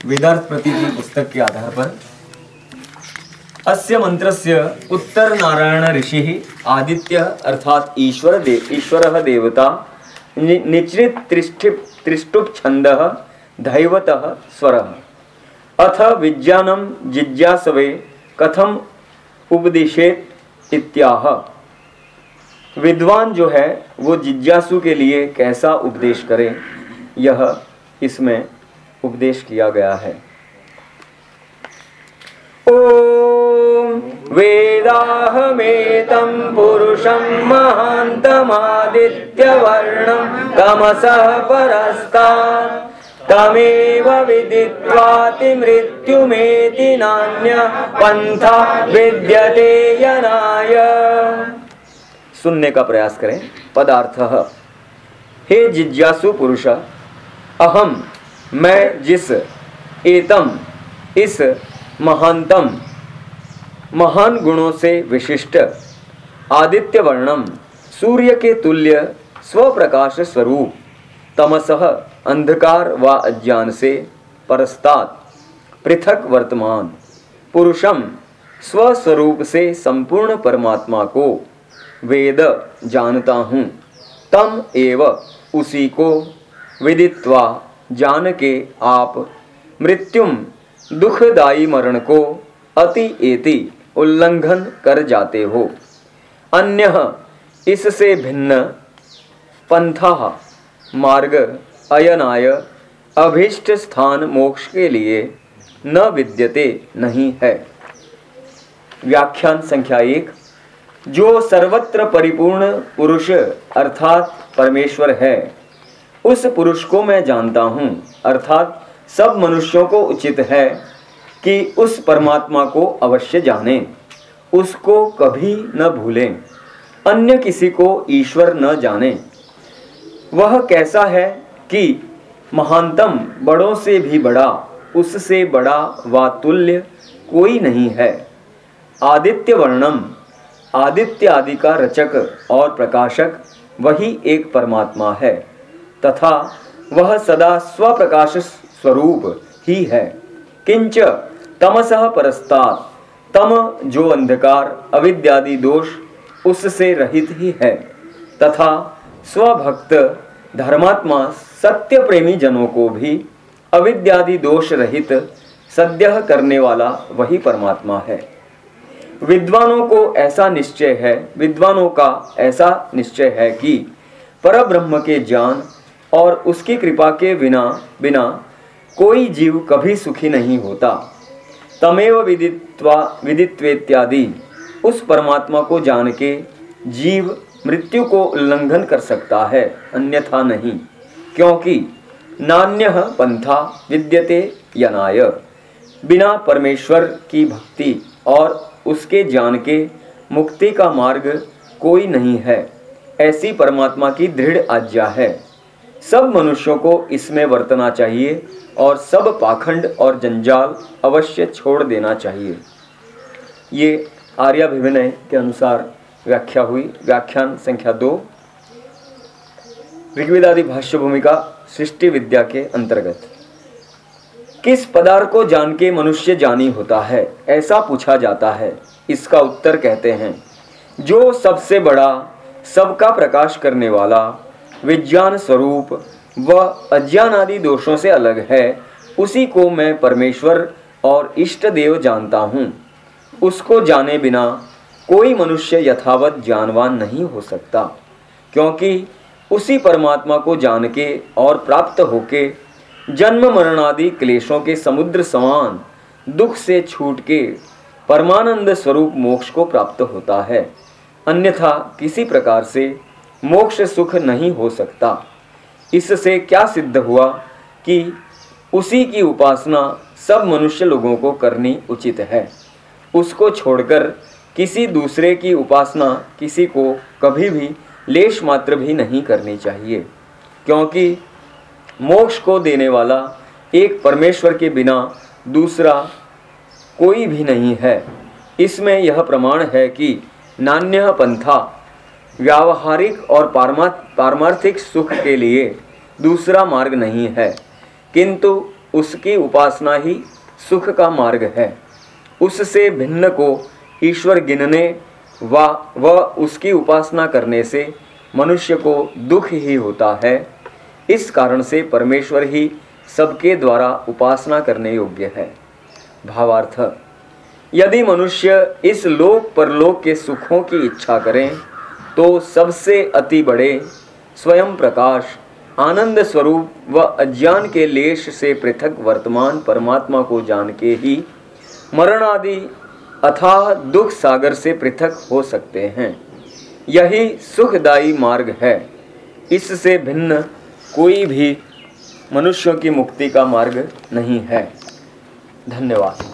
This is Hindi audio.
वेदार्थ प्रति की पुस्तक के आधार पर अस्य मंत्रस्य उत्तर नारायण ऋषि आदित्य अर्थात ईश्वर दे, ईश्वर देवता निचृत त्रिष्टुप छंद दैवत स्वर। अथ विज्ञानम जिज्ञासवे कथम उपदेशेत इत्याह। विद्वान जो है, वो जिज्ञासु के लिए कैसा उपदेश करे, यह इसमें उपदेश किया गया है। ओम वेदाहमेतं पुरुषं महान्तमादित्यवर्णं तमसः परस्तात्। तमेव विदित्वाति मृत्युमेति नान्य पंथा विद्यते यनाय। सुनने का प्रयास करें। पदार्थ हे जिज्ञासु पुरुष अहम मैं जिस एतम इस महानतम, महान गुणों से विशिष्ट आदित्य वर्णम सूर्य के तुल्य, स्वप्रकाश स्वरूप तमसह अंधकार व अज्ञान से परस्तात, पृथक वर्तमान, पुरुषम स्वस्वरूप से संपूर्ण परमात्मा को वेद जानता हूँ, तम एव उसी को विदित्वा जान के आप मृत्युम दुखदायी मरण को अति एति उल्लंघन कर जाते हो। अन्य इससे भिन्न पंथा मार्ग अयनाय अभीष्ट स्थान मोक्ष के लिए न विद्यते नहीं है। व्याख्यान संख्या एक, जो सर्वत्र परिपूर्ण पुरुष अर्थात परमेश्वर है उस पुरुष को मैं जानता हूँ। अर्थात सब मनुष्यों को उचित है कि उस परमात्मा को अवश्य जाने, उसको कभी न भूलें, अन्य किसी को ईश्वर न जाने। वह कैसा है कि महानतम बड़ों से भी बड़ा, उससे बड़ा व तुल्य कोई नहीं है। आदित्य वर्णम आदित्य आदि का रचक और प्रकाशक वही एक परमात्मा है। तथा वह सदा स्वप्रकाश स्वरूप ही है। किंच तमसह परस्तात्, तम जो अंधकार, अविद्यादि दोष उससे रहित ही है। तथा स्वभक्त धर्मात्मा सत्य प्रेमी जनों को भी अविद्यादि दोष रहित सद्य करने वाला वही परमात्मा है। विद्वानों को ऐसा निश्चय है, विद्वानों का ऐसा निश्चय है कि परब्रह्म के ज्ञान और उसकी कृपा के बिना बिना कोई जीव कभी सुखी नहीं होता। तमेव विदित्वा, विदित्वेत्यादि। उस परमात्मा को जान के जीव मृत्यु को उल्लंघन कर सकता है, अन्यथा नहीं, क्योंकि नान्य पंथा विद्यते यनाय। बिना परमेश्वर की भक्ति और उसके जान के मुक्ति का मार्ग कोई नहीं है। ऐसी परमात्मा की दृढ़ आज्ञा है। सब मनुष्यों को इसमें वर्तना चाहिए और सब पाखंड और जंजाल अवश्य छोड़ देना चाहिए। ये आर्याभिविनय के अनुसार व्याख्या हुई। व्याख्यान संख्या दो। ऋग्वेदादि भाष्य भूमिका सृष्टि विद्या के अंतर्गत। किस पदार्थ को जान के मनुष्य जानी होता है? ऐसा पूछा जाता है। इसका उत्तर कहते हैं, जो सबसे बड़ा, सबका प्रकाश करने वाला विज्ञान स्वरूप व अज्ञान आदि दोषों से अलग है, उसी को मैं परमेश्वर और इष्ट देव जानता हूँ। उसको जाने बिना कोई मनुष्य यथावत ज्ञानवान नहीं हो सकता, क्योंकि उसी परमात्मा को जान के और प्राप्त होके, जन्म मरणादि क्लेशों के समुद्र समान दुख से छूट के परमानंद स्वरूप मोक्ष को प्राप्त होता है। अन्यथा किसी प्रकार से मोक्ष सुख नहीं हो सकता। इससे क्या सिद्ध हुआ कि उसी की उपासना सब मनुष्य लोगों को करनी उचित है। उसको छोड़कर किसी दूसरे की उपासना किसी को कभी भी लेश मात्र भी नहीं करनी चाहिए, क्योंकि मोक्ष को देने वाला एक परमेश्वर के बिना दूसरा कोई भी नहीं है। इसमें यह प्रमाण है कि नान्य पंथा व्यावहारिक और पारमार्थिक सुख के लिए दूसरा मार्ग नहीं है। किंतु उसकी उपासना ही सुख का मार्ग है। उससे भिन्न को ईश्वर गिनने व व उसकी उपासना करने से मनुष्य को दुख ही होता है। इस कारण से परमेश्वर ही सबके द्वारा उपासना करने योग्य है। भावार्थ, यदि मनुष्य इस लोक परलोक के सुखों की इच्छा करें तो सबसे अति बड़े स्वयं प्रकाश, आनंद स्वरूप व अज्ञान के लेश से पृथक वर्तमान परमात्मा को जान के ही मरण आदि अथाह दुख सागर से पृथक हो सकते हैं। यही सुखदायी मार्ग है। इससे भिन्न कोई भी मनुष्यों की मुक्ति का मार्ग नहीं है। धन्यवाद।